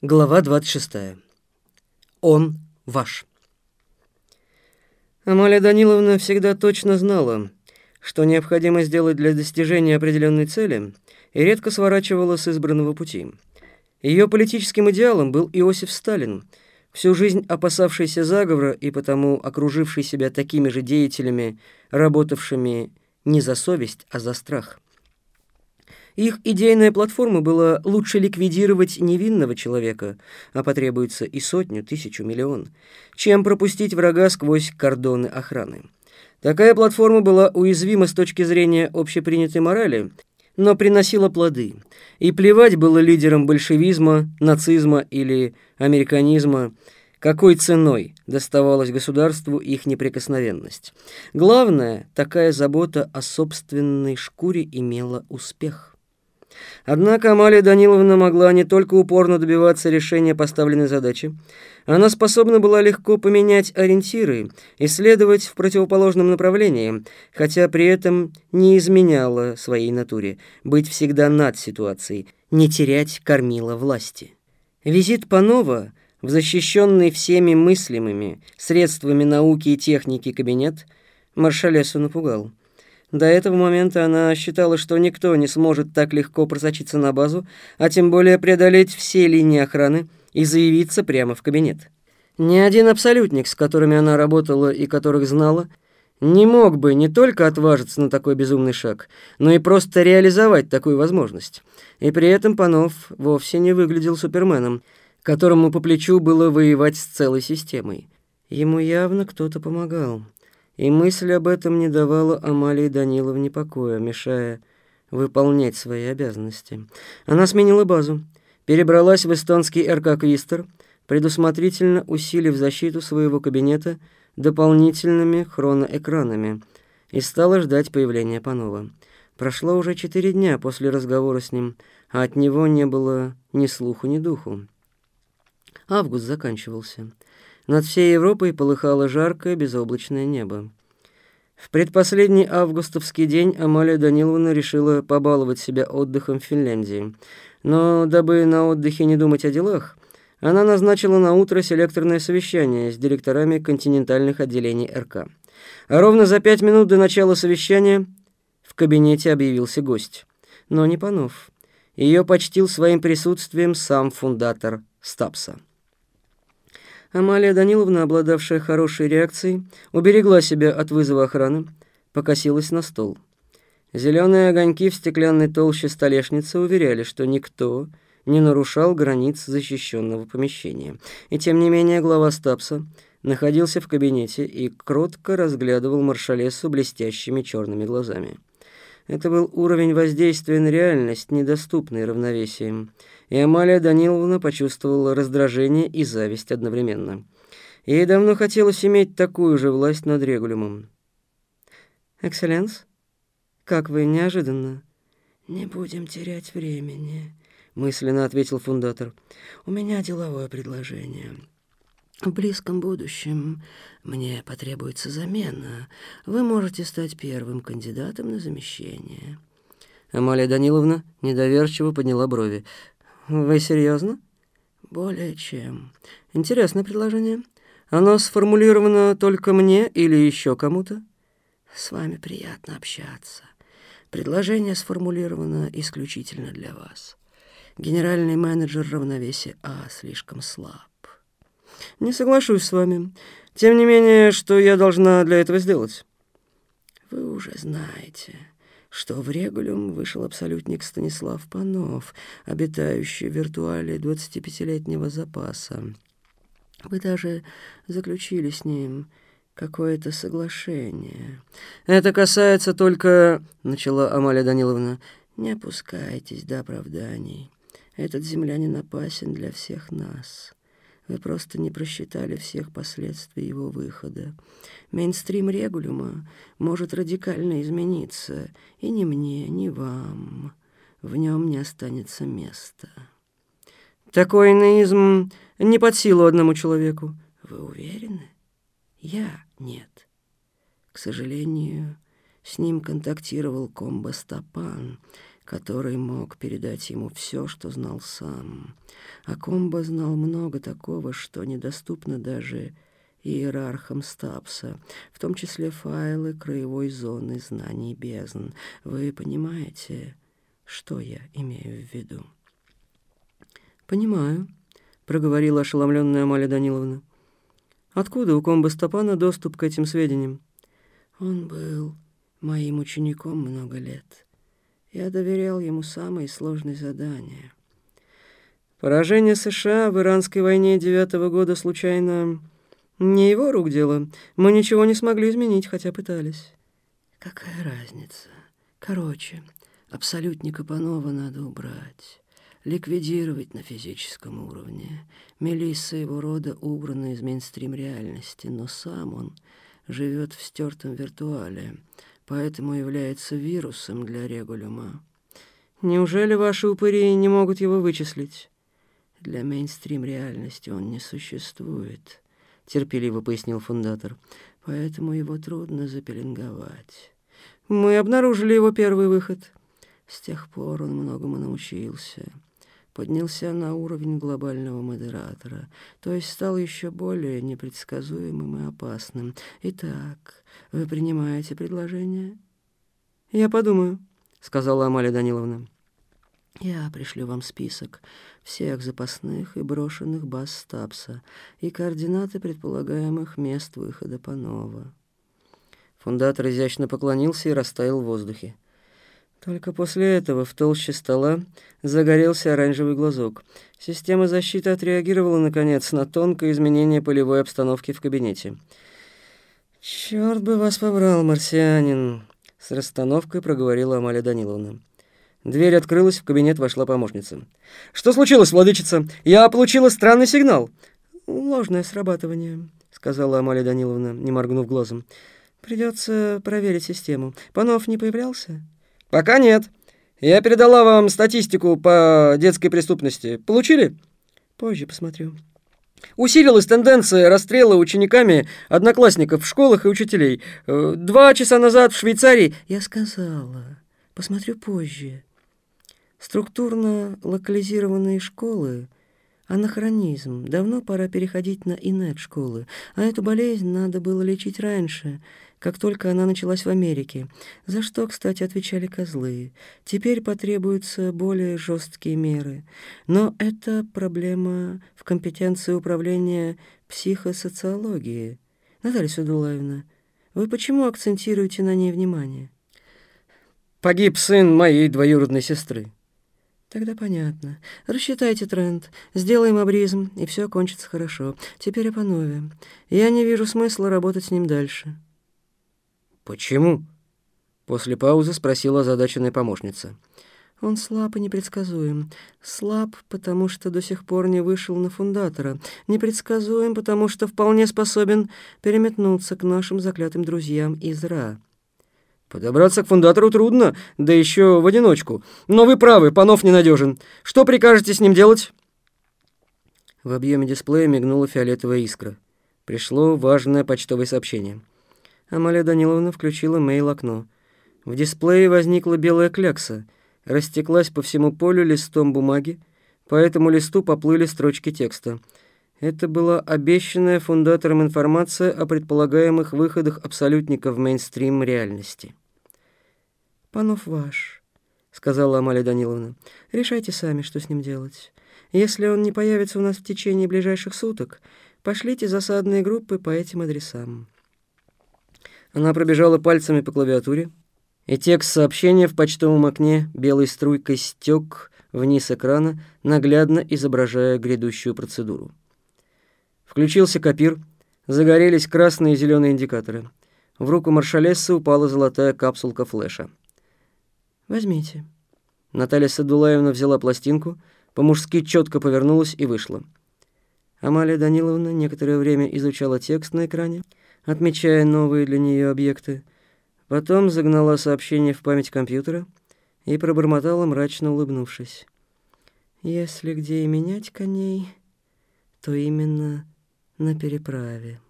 Глава 26. Он ваш. Амалия Даниловна всегда точно знала, что необходимо сделать для достижения определенной цели, и редко сворачивала с избранного пути. Ее политическим идеалом был Иосиф Сталин, всю жизнь опасавшийся заговора и потому окруживший себя такими же деятелями, работавшими не за совесть, а за страх. Их идейная платформа была лучше ликвидировать невинного человека, а потребуется и сотню, тысячу, миллион, чем пропустить врага сквозь кордоны охраны. Такая платформа была уязвима с точки зрения общепринятой морали, но приносила плоды. И плевать было лидерам большевизма, нацизма или американизма, какой ценой доставалась государству их неприкосновенность. Главное, такая забота о собственной шкуре имела успех. Однако Амалия Даниловна могла не только упорно добиваться решения поставленной задачи, она способна была легко поменять ориентиры и следовать в противоположном направлении, хотя при этом не изменяла своей натуре, быть всегда над ситуацией, не терять кормила власти. Визит Панова в защищенный всеми мыслимыми средствами науки и техники кабинет маршалесу напугал. До этого момента она считала, что никто не сможет так легко просочиться на базу, а тем более преодолеть все линии охраны и заявиться прямо в кабинет. Ни один абсолютник, с которыми она работала и которых знала, не мог бы не только отважиться на такой безумный шаг, но и просто реализовать такую возможность. И при этом Панов вовсе не выглядел суперменом, которому по плечу было воевать с целой системой. Ему явно кто-то помогал. И мысль об этом не давала Амалии Даниловне покоя, мешая выполнять свои обязанности. Она сменила базу, перебралась в эстонский РК «Квистер», предусмотрительно усилив защиту своего кабинета дополнительными хроноэкранами и стала ждать появления Панова. Прошло уже четыре дня после разговора с ним, а от него не было ни слуху, ни духу. Август заканчивался. Над всей Европой полыхало жаркое безоблачное небо. В предпоследний августовский день Амалия Даниловна решила побаловать себя отдыхом в Финляндии. Но дабы на отдыхе не думать о делах, она назначила на утро селекторное совещание с директорами континентальных отделений РК. А ровно за пять минут до начала совещания в кабинете объявился гость. Но не Панов. Ее почтил своим присутствием сам фундатор Стапса. Амалия Даниловна, обладавшая хорошей реакцией, уберегла себя от вызова охраны, покосилась на стол. Зеленые огоньки в стеклянной толще столешницы уверяли, что никто не нарушал границ защищенного помещения. И тем не менее глава Стапса находился в кабинете и кротко разглядывал маршалесу блестящими черными глазами. Это был уровень воздействия на реальность, недоступный равновесием и Амалия Даниловна почувствовала раздражение и зависть одновременно. Ей давно хотелось иметь такую же власть над Регулюмом. «Экселленс, как вы неожиданно?» «Не будем терять времени», — мысленно ответил фундатор. «У меня деловое предложение». В близком будущем мне потребуется замена. Вы можете стать первым кандидатом на замещение. Амалия Даниловна недоверчиво подняла брови. Вы серьезно? Более чем. Интересное предложение. Оно сформулировано только мне или еще кому-то? С вами приятно общаться. Предложение сформулировано исключительно для вас. Генеральный менеджер равновесия А слишком слаб. Не соглашусь с вами. Тем не менее, что я должна для этого сделать? Вы уже знаете что в Регулюм вышел абсолютник Станислав Панов, обитающий в виртуале 25-летнего запаса. Вы даже заключили с ним какое-то соглашение. «Это касается только...» — начала Амалия Даниловна. «Не опускайтесь до оправданий. Этот землянин опасен для всех нас». Вы просто не просчитали всех последствий его выхода. Мейнстрим регулюма может радикально измениться, и ни мне, ни вам в нем не останется места. Такой наизм не под силу одному человеку. Вы уверены? Я нет. К сожалению, с ним контактировал Комбо Стапан, который мог передать ему все, что знал сам. А Комбо знал много такого, что недоступно даже иерархам Стапса, в том числе файлы краевой зоны знаний бездн. Вы понимаете, что я имею в виду? «Понимаю», — проговорила ошеломленная Амалия Даниловна. «Откуда у комбы Стопана доступ к этим сведениям?» «Он был моим учеником много лет. Я доверял ему самые сложные задания». «Поражение США в Иранской войне девятого года случайно не его рук дело? Мы ничего не смогли изменить, хотя пытались». «Какая разница? Короче, абсолютника Панова надо убрать» ликвидировать на физическом уровне. Мелисса его рода убрана из мейнстрим реальности, но сам он живет в стертом виртуале, поэтому является вирусом для регулюма. Неужели ваши упыри не могут его вычислить? Для мейнстрим реальности он не существует, терпеливо пояснил фундатор. Поэтому его трудно запеленговать. Мы обнаружили его первый выход. С тех пор он многому научился поднялся на уровень глобального модератора, то есть стал еще более непредсказуемым и опасным. Итак, вы принимаете предложение? Я подумаю, сказала Амалия Даниловна. Я пришлю вам список всех запасных и брошенных баз Стапса и координаты предполагаемых мест выхода Панова. Фундатор изящно поклонился и растаял в воздухе. Только после этого в толще стола загорелся оранжевый глазок. Система защиты отреагировала, наконец, на тонкое изменение полевой обстановки в кабинете. «Черт бы вас побрал, марсианин!» — с расстановкой проговорила Амалия Даниловна. Дверь открылась, в кабинет вошла помощница. «Что случилось, владычица? Я получила странный сигнал». «Ложное срабатывание», — сказала Амалия Даниловна, не моргнув глазом. «Придется проверить систему. Панов не появлялся?» «Пока нет. Я передала вам статистику по детской преступности. Получили?» «Позже посмотрю». Усилилась тенденция расстрела учениками одноклассников в школах и учителей. Э, два часа назад в Швейцарии... Я сказала, посмотрю позже. Структурно локализированные школы — анахронизм. Давно пора переходить на инет-школы. А эту болезнь надо было лечить раньше — как только она началась в Америке, за что, кстати, отвечали козлы. Теперь потребуются более жесткие меры. Но это проблема в компетенции управления психосоциологии. Наталья Судулаевна, вы почему акцентируете на ней внимание? Погиб сын моей двоюродной сестры. Тогда понятно. Рассчитайте тренд, сделаем обризм, и все кончится хорошо. Теперь о Панове. Я не вижу смысла работать с ним дальше. «Почему?» После паузы спросила озадаченная помощница. «Он слаб и непредсказуем. Слаб, потому что до сих пор не вышел на фундатора. Непредсказуем, потому что вполне способен переметнуться к нашим заклятым друзьям из Ра». «Подобраться к фундатору трудно, да еще в одиночку. Но вы правы, Панов ненадежен. Что прикажете с ним делать?» В объеме дисплея мигнула фиолетовая искра. Пришло важное почтовое сообщение. Амалия Даниловна включила мейл-окно. В дисплее возникла белая клякса, растеклась по всему полю листом бумаги, по этому листу поплыли строчки текста. Это была обещанная фундатором информация о предполагаемых выходах абсолютника в мейнстрим реальности. «Панов ваш», — сказала Амалия Даниловна. «Решайте сами, что с ним делать. Если он не появится у нас в течение ближайших суток, пошлите засадные группы по этим адресам». Она пробежала пальцами по клавиатуре, и текст сообщения в почтовом окне белой струйкой стек вниз экрана, наглядно изображая грядущую процедуру. Включился копир, загорелись красные и зеленые индикаторы. В руку маршалессы упала золотая капсулка флеша. «Возьмите». Наталья Садулаевна взяла пластинку, по-мужски четко повернулась и вышла. Амалия Даниловна некоторое время изучала текст на экране, отмечая новые для нее объекты. Потом загнала сообщение в память компьютера и пробормотала, мрачно улыбнувшись. «Если где и менять коней, то именно на переправе».